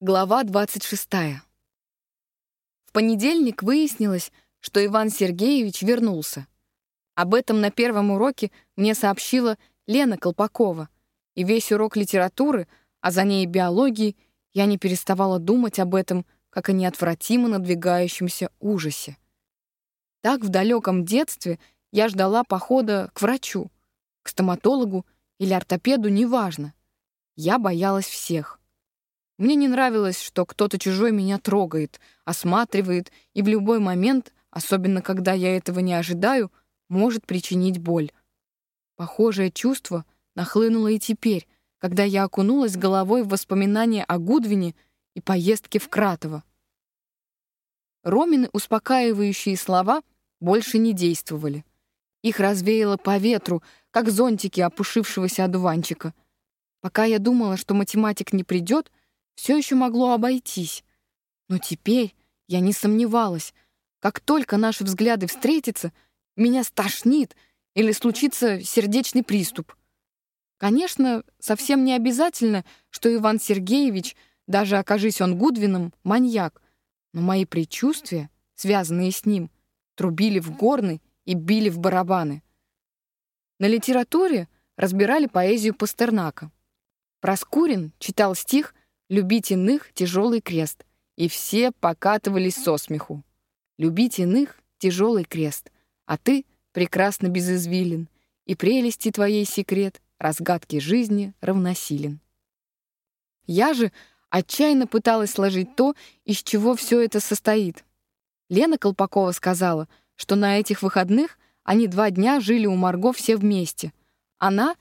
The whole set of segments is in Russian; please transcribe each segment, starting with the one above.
Глава 26. В понедельник выяснилось, что Иван Сергеевич вернулся. Об этом на первом уроке мне сообщила Лена Колпакова, и весь урок литературы, а за ней и биологии, я не переставала думать об этом, как о неотвратимо надвигающемся ужасе. Так в далеком детстве я ждала похода к врачу, к стоматологу или ортопеду, неважно. Я боялась всех. Мне не нравилось, что кто-то чужой меня трогает, осматривает и в любой момент, особенно когда я этого не ожидаю, может причинить боль. Похожее чувство нахлынуло и теперь, когда я окунулась головой в воспоминания о Гудвине и поездке в Кратово. Ромины успокаивающие слова больше не действовали. Их развеяло по ветру, как зонтики опушившегося одуванчика. Пока я думала, что математик не придет, все еще могло обойтись. Но теперь я не сомневалась. Как только наши взгляды встретятся, меня стошнит или случится сердечный приступ. Конечно, совсем не обязательно, что Иван Сергеевич, даже окажись он Гудвином, маньяк, но мои предчувствия, связанные с ним, трубили в горны и били в барабаны. На литературе разбирали поэзию Пастернака. Проскурин читал стих Любить иных — тяжелый крест. И все покатывались со смеху. Любить иных — тяжелый крест. А ты прекрасно безызвилен. И прелести твоей секрет, разгадки жизни равносилен. Я же отчаянно пыталась сложить то, из чего все это состоит. Лена Колпакова сказала, что на этих выходных они два дня жили у Марго все вместе. Она,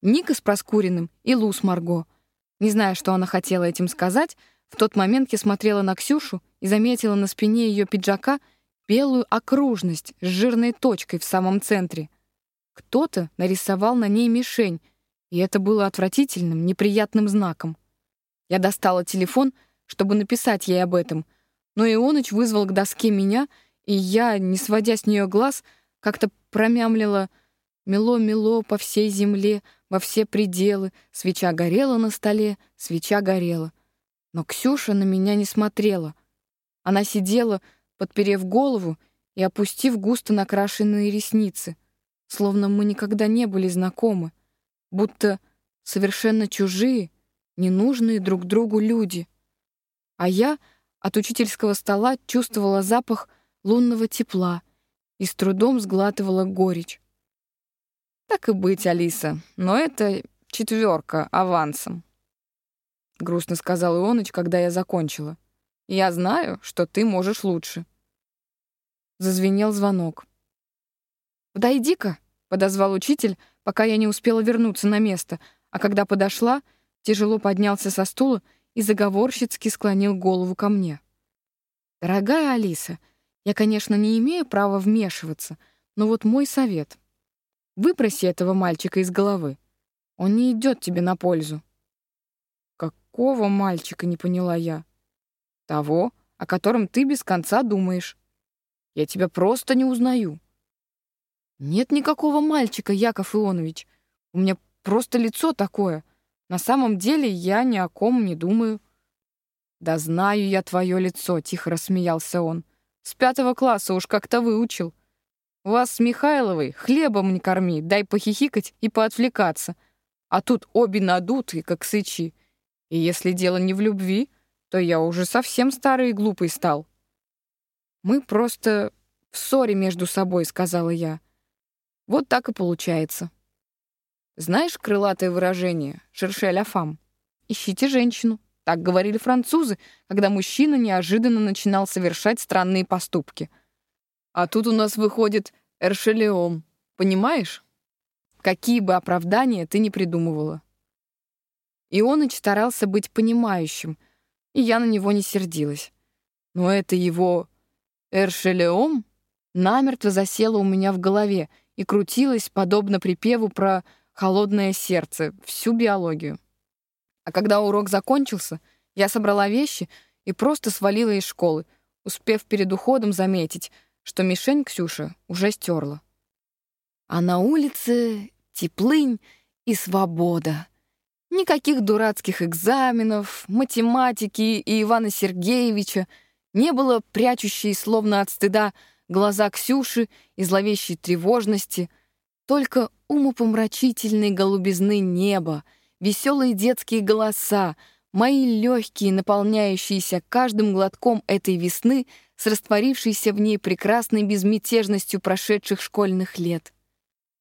Ника с Проскуриным и Лу с Марго — не зная, что она хотела этим сказать, в тот момент я смотрела на Ксюшу и заметила на спине ее пиджака белую окружность с жирной точкой в самом центре. Кто-то нарисовал на ней мишень, и это было отвратительным, неприятным знаком. Я достала телефон, чтобы написать ей об этом, но Ионыч вызвал к доске меня, и я, не сводя с нее глаз, как-то промямлила «Мело-мело по всей земле, во все пределы, свеча горела на столе, свеча горела. Но Ксюша на меня не смотрела. Она сидела, подперев голову и опустив густо накрашенные ресницы, словно мы никогда не были знакомы, будто совершенно чужие, ненужные друг другу люди. А я от учительского стола чувствовала запах лунного тепла и с трудом сглатывала горечь. Так и быть, Алиса, но это четверка авансом. Грустно сказал Ионыч, когда я закончила. Я знаю, что ты можешь лучше. Зазвенел звонок. «Подойди-ка», — подозвал учитель, пока я не успела вернуться на место, а когда подошла, тяжело поднялся со стула и заговорщицки склонил голову ко мне. «Дорогая Алиса, я, конечно, не имею права вмешиваться, но вот мой совет — Выброси этого мальчика из головы. Он не идет тебе на пользу. Какого мальчика, не поняла я. Того, о котором ты без конца думаешь. Я тебя просто не узнаю. Нет никакого мальчика, Яков Ионович. У меня просто лицо такое. На самом деле я ни о ком не думаю. Да знаю я твое лицо, тихо рассмеялся он. С пятого класса уж как-то выучил. Вас с Михайловой хлебом не корми, дай похихикать и поотвлекаться. А тут обе надуты, как сычи. И если дело не в любви, то я уже совсем старый и глупый стал. Мы просто в ссоре между собой, сказала я. Вот так и получается. Знаешь крылатое выражение «шерше ля фам»? Ищите женщину. Так говорили французы, когда мужчина неожиданно начинал совершать странные поступки — а тут у нас выходит Эршелеом. Понимаешь? Какие бы оправдания ты ни придумывала. Ионыч старался быть понимающим, и я на него не сердилась. Но это его Эршелеом намертво засело у меня в голове и крутилось, подобно припеву про холодное сердце, всю биологию. А когда урок закончился, я собрала вещи и просто свалила из школы, успев перед уходом заметить — что мишень Ксюша уже стерла. А на улице теплынь и свобода. Никаких дурацких экзаменов, математики и Ивана Сергеевича, не было прячущей, словно от стыда, глаза Ксюши и зловещей тревожности, только умопомрачительной голубизны неба, веселые детские голоса, мои легкие, наполняющиеся каждым глотком этой весны с растворившейся в ней прекрасной безмятежностью прошедших школьных лет.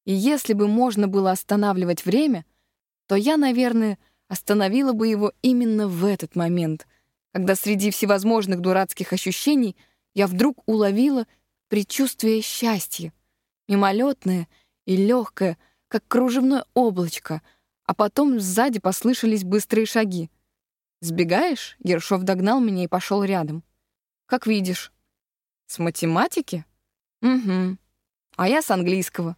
И если бы можно было останавливать время, то я, наверное, остановила бы его именно в этот момент, когда среди всевозможных дурацких ощущений я вдруг уловила предчувствие счастья, мимолетное и легкое, как кружевное облачко, а потом сзади послышались быстрые шаги. «Сбегаешь?» — Ершов догнал меня и пошел рядом. «Как видишь». «С математики?» «Угу. А я с английского».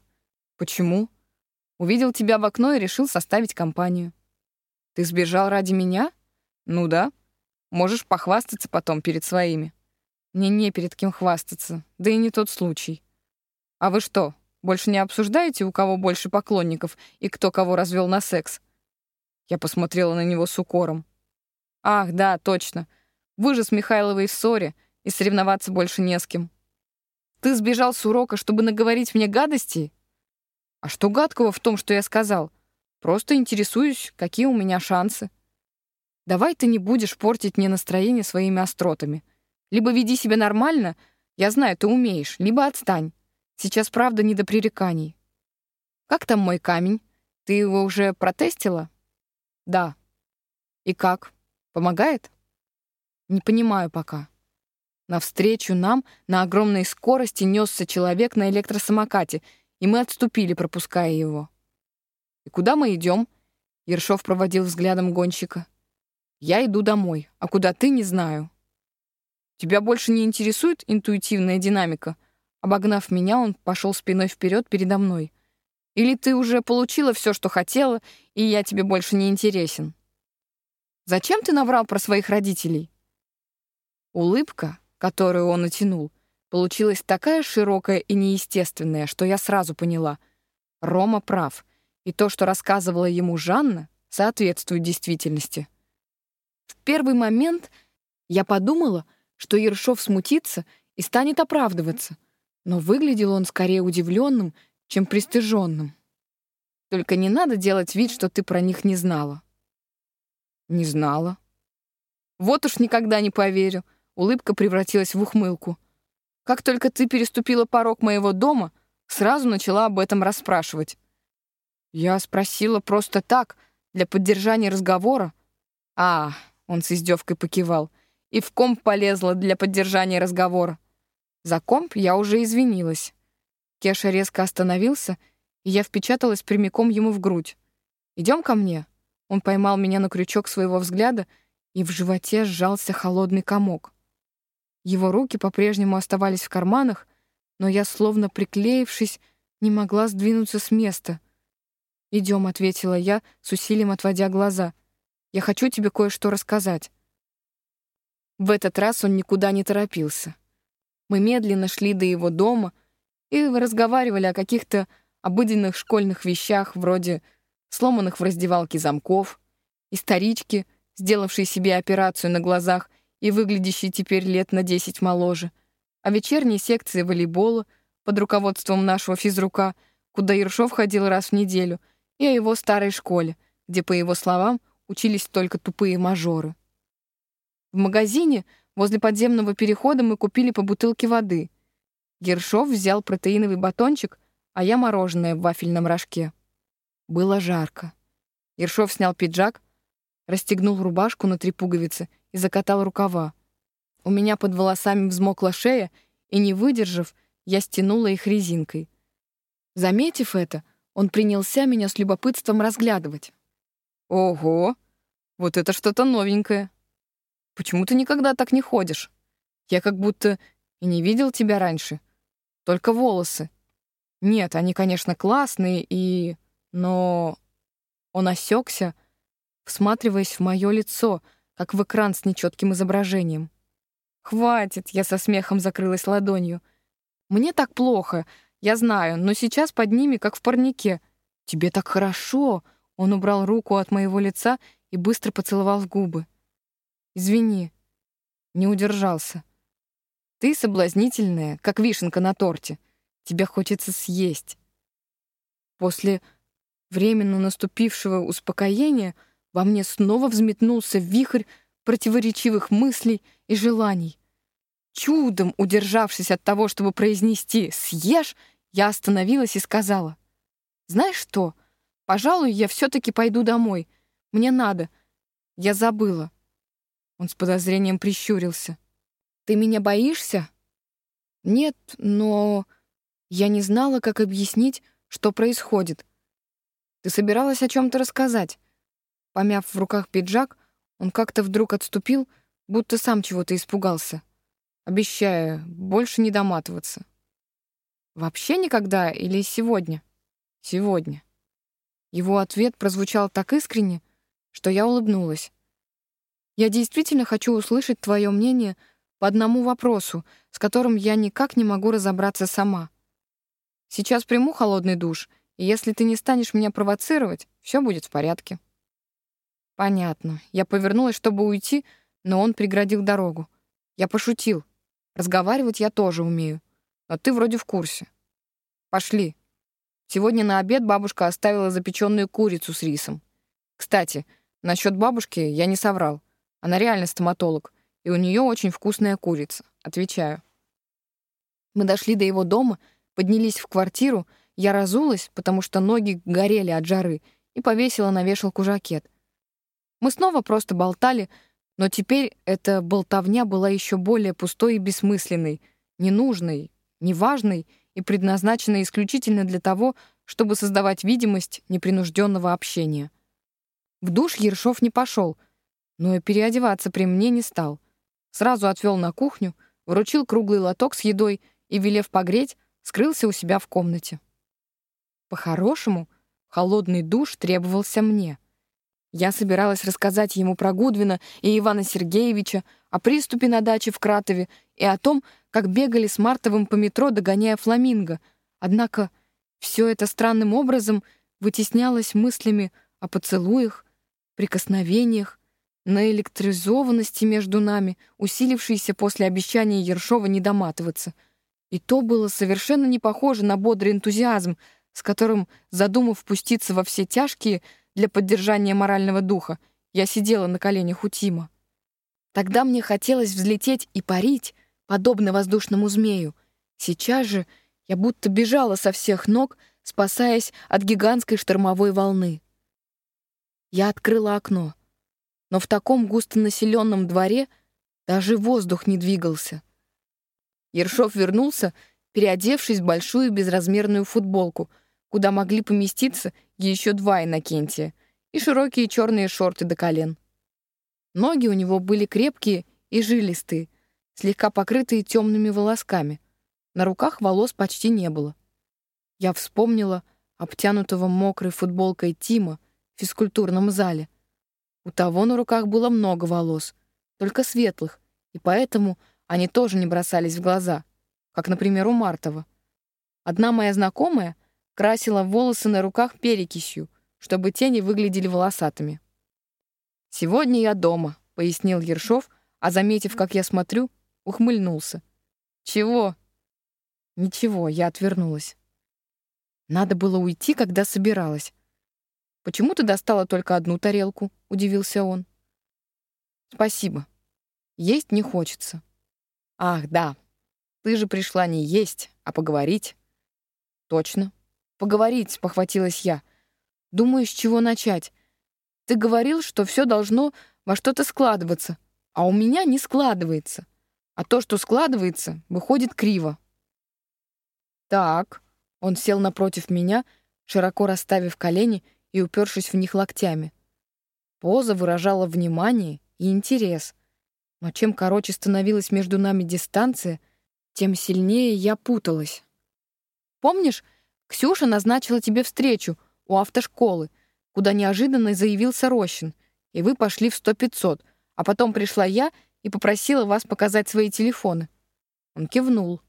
«Почему?» «Увидел тебя в окно и решил составить компанию». «Ты сбежал ради меня?» «Ну да. Можешь похвастаться потом перед своими». Мне не перед кем хвастаться, да и не тот случай. А вы что, больше не обсуждаете, у кого больше поклонников и кто кого развел на секс? Я посмотрела на него с укором. Ах, да, точно. Вы же с Михайловой в ссоре, и соревноваться больше не с кем. Ты сбежал с урока, чтобы наговорить мне гадостей? А что гадкого в том, что я сказал? Просто интересуюсь, какие у меня шансы. Давай ты не будешь портить мне настроение своими остротами. Либо веди себя нормально, я знаю, ты умеешь, либо отстань. Сейчас, правда, не до пререканий. Как там мой камень? Ты его уже протестила? Да. И как? Помогает? Не понимаю пока. Навстречу нам на огромной скорости несся человек на электросамокате, и мы отступили, пропуская его. «И куда мы идем?» Ершов проводил взглядом гонщика. «Я иду домой, а куда ты, не знаю». Тебя больше не интересует интуитивная динамика? Обогнав меня, он пошел спиной вперед передо мной. Или ты уже получила все, что хотела, и я тебе больше не интересен? Зачем ты наврал про своих родителей? Улыбка, которую он натянул, получилась такая широкая и неестественная, что я сразу поняла. Рома прав, и то, что рассказывала ему Жанна, соответствует действительности. В первый момент я подумала — что Ершов смутится и станет оправдываться, но выглядел он скорее удивленным, чем пристыженным. Только не надо делать вид, что ты про них не знала. Не знала. Вот уж никогда не поверю. Улыбка превратилась в ухмылку. Как только ты переступила порог моего дома, сразу начала об этом расспрашивать. Я спросила просто так, для поддержания разговора. А, он с издевкой покивал и в комп полезла для поддержания разговора. За комп я уже извинилась. Кеша резко остановился, и я впечаталась прямиком ему в грудь. «Идем ко мне». Он поймал меня на крючок своего взгляда, и в животе сжался холодный комок. Его руки по-прежнему оставались в карманах, но я, словно приклеившись, не могла сдвинуться с места. «Идем», — ответила я, с усилием отводя глаза. «Я хочу тебе кое-что рассказать». В этот раз он никуда не торопился. Мы медленно шли до его дома и разговаривали о каких-то обыденных школьных вещах, вроде сломанных в раздевалке замков, исторички, сделавшей себе операцию на глазах и выглядящей теперь лет на десять моложе, о вечерней секции волейбола под руководством нашего физрука, куда Ершов ходил раз в неделю, и о его старой школе, где, по его словам, учились только тупые мажоры. В магазине возле подземного перехода мы купили по бутылке воды. Гершов взял протеиновый батончик, а я мороженое в вафельном рожке. Было жарко. Ершов снял пиджак, расстегнул рубашку на три пуговицы и закатал рукава. У меня под волосами взмокла шея, и, не выдержав, я стянула их резинкой. Заметив это, он принялся меня с любопытством разглядывать. «Ого! Вот это что-то новенькое!» Почему ты никогда так не ходишь? Я как будто и не видел тебя раньше. Только волосы. Нет, они, конечно, классные и... Но... Он осекся, всматриваясь в мое лицо, как в экран с нечетким изображением. «Хватит!» — я со смехом закрылась ладонью. «Мне так плохо, я знаю, но сейчас под ними, как в парнике. Тебе так хорошо, Он убрал руку от моего лица и быстро поцеловал в губы. «Извини, не удержался. Ты соблазнительная, как вишенка на торте. Тебя хочется съесть». После временно наступившего успокоения во мне снова взметнулся вихрь противоречивых мыслей и желаний. Чудом удержавшись от того, чтобы произнести «съешь», я остановилась и сказала, «Знаешь что, пожалуй, я все-таки пойду домой. Мне надо. Я забыла». Он с подозрением прищурился. «Ты меня боишься?» «Нет, но...» Я не знала, как объяснить, что происходит. «Ты собиралась о чем то рассказать?» Помяв в руках пиджак, он как-то вдруг отступил, будто сам чего-то испугался. Обещаю, больше не доматываться. Вообще никогда или сегодня? Сегодня. Его ответ прозвучал так искренне, что я улыбнулась. Я действительно хочу услышать твое мнение по одному вопросу, с которым я никак не могу разобраться сама. Сейчас приму холодный душ, и если ты не станешь меня провоцировать, все будет в порядке. Понятно. Я повернулась, чтобы уйти, но он преградил дорогу. Я пошутил. Разговаривать я тоже умею. Но ты вроде в курсе. Пошли. Сегодня на обед бабушка оставила запеченную курицу с рисом. Кстати, насчет бабушки я не соврал. Она реально стоматолог, и у нее очень вкусная курица. Отвечаю. Мы дошли до его дома, поднялись в квартиру, я разулась, потому что ноги горели от жары, и повесила на вешалку жакет — мы снова просто болтали, но теперь эта болтовня была еще более пустой и бессмысленной, ненужной, неважной и предназначенной исключительно для того, чтобы создавать видимость непринужденного общения. В душ Ершов не пошел, но и переодеваться при мне не стал. Сразу отвел на кухню, вручил круглый лоток с едой и, велев погреть, скрылся у себя в комнате. По-хорошему, холодный душ требовался мне — я собиралась рассказать ему про Гудвина и Ивана Сергеевича, о приступе на даче в Кратове и о том, как бегали с Мартовым по метро, догоняя фламинго. Однако все это странным образом вытеснялось мыслями о поцелуях, прикосновениях, на электризованности между нами, усилившейся после обещания Ершова не доматываться. И то было совершенно не похоже на бодрый энтузиазм, с которым, задумав пуститься во все тяжкие, для поддержания морального духа, я сидела на коленях у Тима. Тогда мне хотелось взлететь и парить, подобно воздушному змею. Сейчас же я будто бежала со всех ног, спасаясь от гигантской штормовой волны. Я открыла окно, но в таком густонаселенном дворе даже воздух не двигался. Ершов вернулся, переодевшись в большую безразмерную футболку — куда могли поместиться еще два Иннокентия, и широкие черные шорты до колен. Ноги у него были крепкие и жилистые, слегка покрытые темными волосками. На руках волос почти не было. Я вспомнила обтянутого мокрой футболкой Тима в физкультурном зале. У того на руках было много волос, только светлых, и поэтому они тоже не бросались в глаза, как, например, у Мартова. Одна моя знакомая — красила волосы на руках перекисью, чтобы тени выглядели волосатыми. «Сегодня я дома», — пояснил Ершов, а, заметив, как я смотрю, ухмыльнулся. «Чего?» «Ничего», — я отвернулась. «Надо было уйти, когда собиралась». «Почему ты достала только одну тарелку?» — удивился он. «Спасибо. Есть не хочется». «Ах, да. Ты же пришла не есть, а поговорить». «Точно. Поговорить, похватилась я. Думаю, с чего начать. Ты говорил, что все должно во что-то складываться, а у меня не складывается. А то, что складывается, выходит криво. Так, он сел напротив меня, широко расставив колени и упершись в них локтями. Поза выражала внимание и интерес. Но чем короче становилась между нами дистанция, тем сильнее я путалась. Помнишь, Ксюша назначила тебе встречу у автошколы, куда неожиданно заявился Рощин, и вы пошли в сто-пятьсот, а потом пришла я и попросила вас показать свои телефоны. Он кивнул.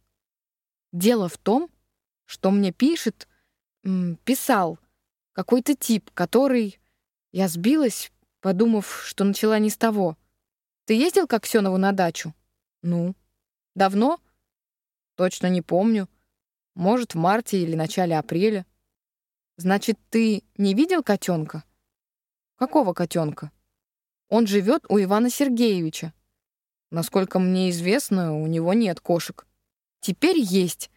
Дело в том, что мне пишет, писал Какой-то тип, который... Я сбилась, подумав, что начала не с того. Ты ездил к Аксенову на дачу? Ну. Давно? Точно не помню. Может, в марте или начале апреля. Значит, ты не видел котенка? Какого котенка? Он живет у Ивана Сергеевича. Насколько мне известно, у него нет кошек. Теперь есть.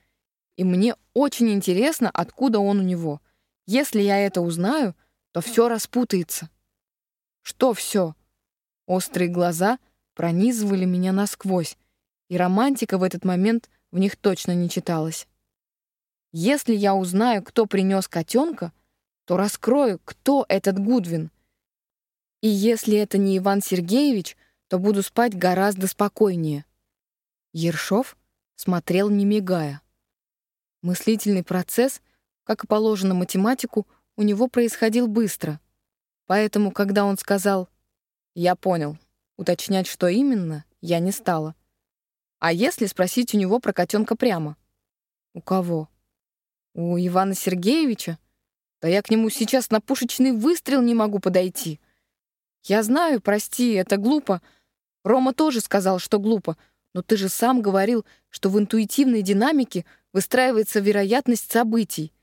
И мне очень интересно, откуда он у него. Если я это узнаю, то все распутается. Что все? Острые глаза пронизывали меня насквозь, и романтика в этот момент в них точно не читалась. Если я узнаю, кто принес котенка, то раскрою, кто этот Гудвин. И если это не Иван Сергеевич, то буду спать гораздо спокойнее. Ершов смотрел не мигая. Мыслительный процесс, как и положено математику, у него происходил быстро. Поэтому, когда он сказал «Я понял», уточнять, что именно, я не стала. А если спросить у него про котенка прямо? У кого? У Ивана Сергеевича? Да я к нему сейчас на пушечный выстрел не могу подойти. Я знаю, прости, это глупо. Рома тоже сказал, что глупо, но ты же сам говорил, что в интуитивной динамике выстраивается вероятность событий,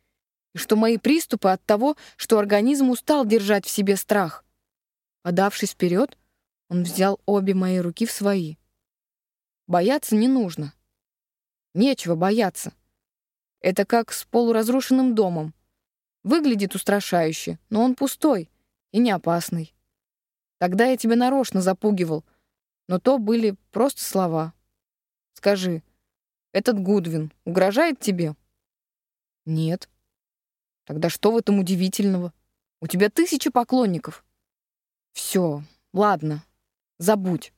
и что мои приступы от того, что организм устал держать в себе страх. Подавшись вперед, он взял обе мои руки в свои. Бояться не нужно. Нечего бояться. Это как с полуразрушенным домом. Выглядит устрашающе, но он пустой и не опасный. Тогда я тебя нарочно запугивал, но то были просто слова. Скажи, этот Гудвин угрожает тебе? Нет. Тогда что в этом удивительного? У тебя тысячи поклонников. Все, ладно, забудь.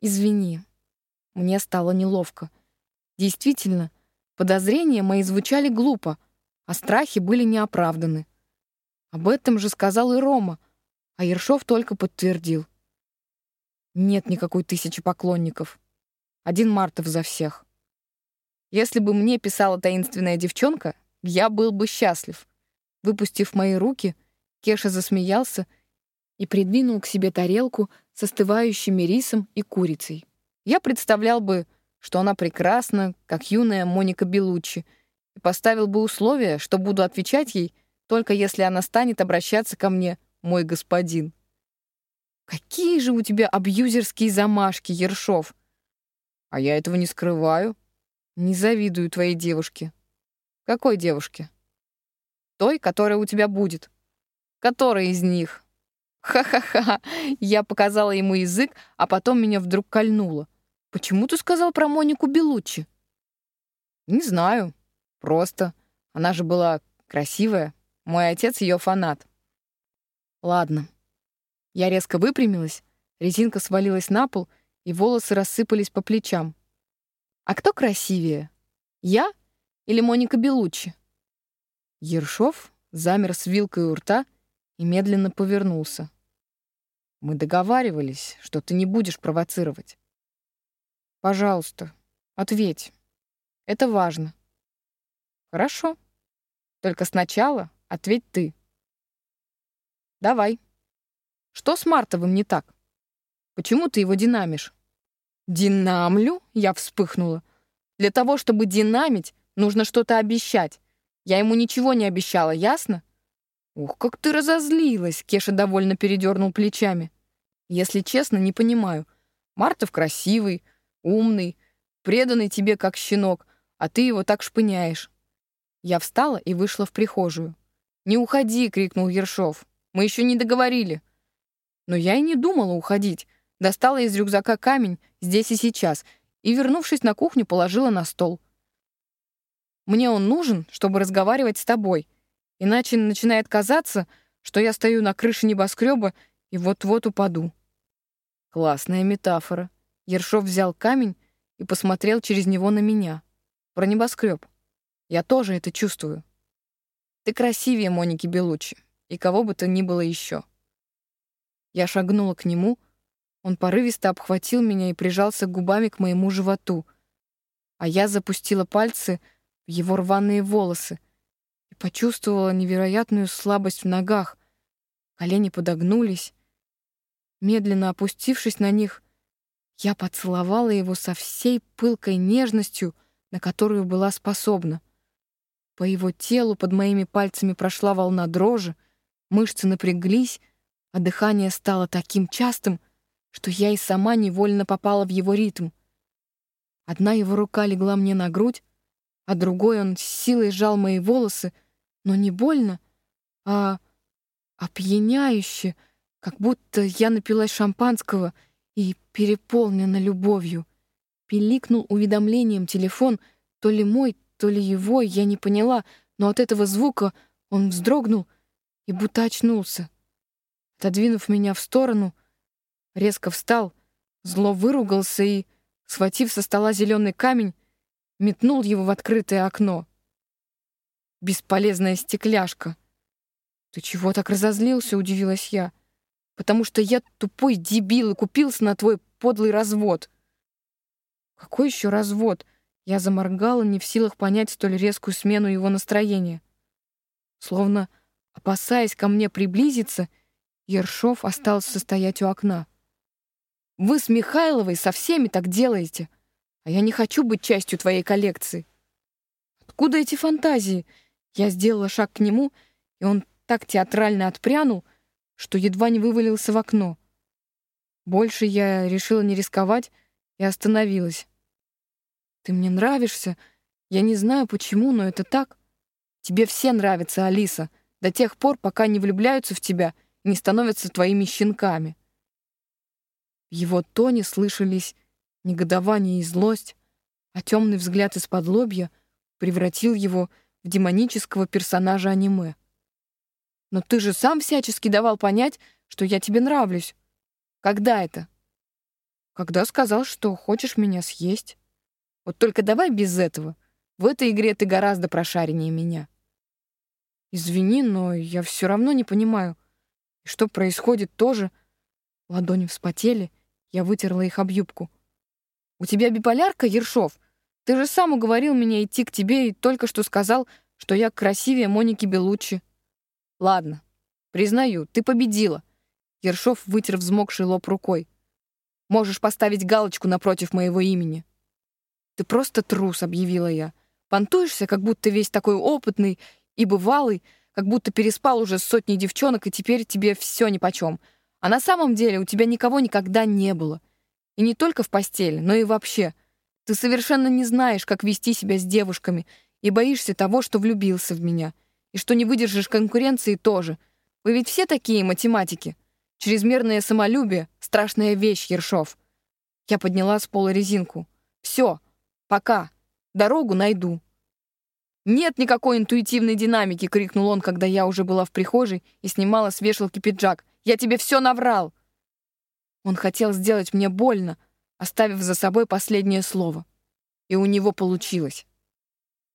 Извини. Мне стало неловко. Действительно, подозрения мои звучали глупо, а страхи были неоправданы. Об этом же сказал и Рома, а Ершов только подтвердил. Нет никакой тысячи поклонников. Один Мартов за всех. Если бы мне писала таинственная девчонка, я был бы счастлив. Выпустив мои руки, Кеша засмеялся и придвинул к себе тарелку с остывающими рисом и курицей. Я представлял бы, что она прекрасна, как юная Моника Белуччи, и поставил бы условие, что буду отвечать ей, только если она станет обращаться ко мне, мой господин. Какие же у тебя абьюзерские замашки, Ершов! А я этого не скрываю. Не завидую твоей девушке. Какой девушке? Той, которая у тебя будет. Которая из них? Ха-ха-ха. Я показала ему язык, а потом меня вдруг кольнуло. Почему ты сказал про Монику Белуччи? Не знаю. Просто. Она же была красивая. Мой отец ее фанат. Ладно. Я резко выпрямилась, резинка свалилась на пол, и волосы рассыпались по плечам. А кто красивее? Я или Моника Белуччи? Ершов замер с вилкой у рта и медленно повернулся. Мы договаривались, что ты не будешь провоцировать. Пожалуйста, ответь. Это важно. Хорошо. Только сначала ответь ты. Давай. Что с Мартовым не так? Почему ты его динамишь? «Динамлю?» — я вспыхнула. «Для того, чтобы динамить, нужно что-то обещать. Я ему ничего не обещала, ясно?» «Ух, как ты разозлилась!» — Кеша довольно передернул плечами. «Если честно, не понимаю. Мартов красивый, умный, преданный тебе как щенок, а ты его так шпыняешь». Я встала и вышла в прихожую. «Не уходи!» — крикнул Ершов. «Мы еще не договорили». Но я и не думала уходить. Достала из рюкзака камень здесь и сейчас и, вернувшись на кухню, положила на стол. Мне он нужен, чтобы разговаривать с тобой. Иначе начинает казаться, что я стою на крыше небоскреба и вот-вот упаду. Классная метафора. Ершов взял камень и посмотрел через него на меня. Про небоскреб. Я тоже это чувствую. Ты красивее Моники Белуччи и кого бы то ни было еще. Я шагнула к нему, он порывисто обхватил меня и прижался губами к моему животу, а я запустила пальцы в его рваные волосы и почувствовала невероятную слабость в ногах. Колени подогнулись. Медленно опустившись на них, я поцеловала его со всей пылкой нежностью, на которую была способна. По его телу под моими пальцами прошла волна дрожи, мышцы напряглись, а дыхание стало таким частым, что я и сама невольно попала в его ритм. Одна его рука легла мне на грудь, а другой он с силой сжал мои волосы, но не больно, а опьяняюще, как будто я напилась шампанского и переполнена любовью. Пиликнул уведомлением телефон, то ли мой, то ли его, я не поняла, но от этого звука он вздрогнул и будто очнулся. Отодвинув меня в сторону, резко встал, зло выругался и, схватив со стола зеленый камень, метнул его в открытое окно. Бесполезная стекляшка. «Ты чего так разозлился?» — удивилась я. «Потому что я тупой дебил и купился на твой подлый развод». «Какой еще развод?» Я заморгала, не в силах понять столь резкую смену его настроения. Словно, опасаясь ко мне приблизиться, Ершов остался стоять у окна. «Вы с Михайловой со всеми так делаете, а я не хочу быть частью твоей коллекции». «Откуда эти фантазии?» Я сделала шаг к нему, и он так театрально отпрянул, что едва не вывалился в окно. Больше я решила не рисковать и остановилась. Ты мне нравишься. Я не знаю почему, но это так. Тебе все нравятся, Алиса, до тех пор, пока не влюбляются в тебя и не становятся твоими щенками. В его тоне слышались негодование и злость, а темный взгляд из-под лобья превратил его в демонического персонажа аниме. Но ты же сам всячески давал понять, что я тебе нравлюсь. Когда это? Когда сказал, что хочешь меня съесть. Вот только давай без этого. В этой игре ты гораздо прошареннее меня. Извини, но я все равно не понимаю. И что происходит тоже? Ладони вспотели, я вытерла их об юбку. У тебя биполярка, Ершов? Ты же сам уговорил меня идти к тебе и только что сказал, что я красивее Моники Белуччи. Ладно, признаю, ты победила. Ершов вытер взмокший лоб рукой. Можешь поставить галочку напротив моего имени. «Ты просто трус», — объявила я. «Понтуешься, как будто весь такой опытный и бывалый, как будто переспал уже с сотней девчонок, и теперь тебе все нипочем. А на самом деле у тебя никого никогда не было. И не только в постели, но и вообще. Ты совершенно не знаешь, как вести себя с девушками, и боишься того, что влюбился в меня, и что не выдержишь конкуренции тоже. Вы ведь все такие математики. Чрезмерное самолюбие — страшная вещь, Ершов». Я подняла с пола резинку. «Все, Пока. Дорогу найду». «Нет никакой интуитивной динамики!» — крикнул он, когда я уже была в прихожей и снимала с вешалки пиджак. «Я тебе все наврал!» Он хотел сделать мне больно, оставив за собой последнее слово. И у него получилось.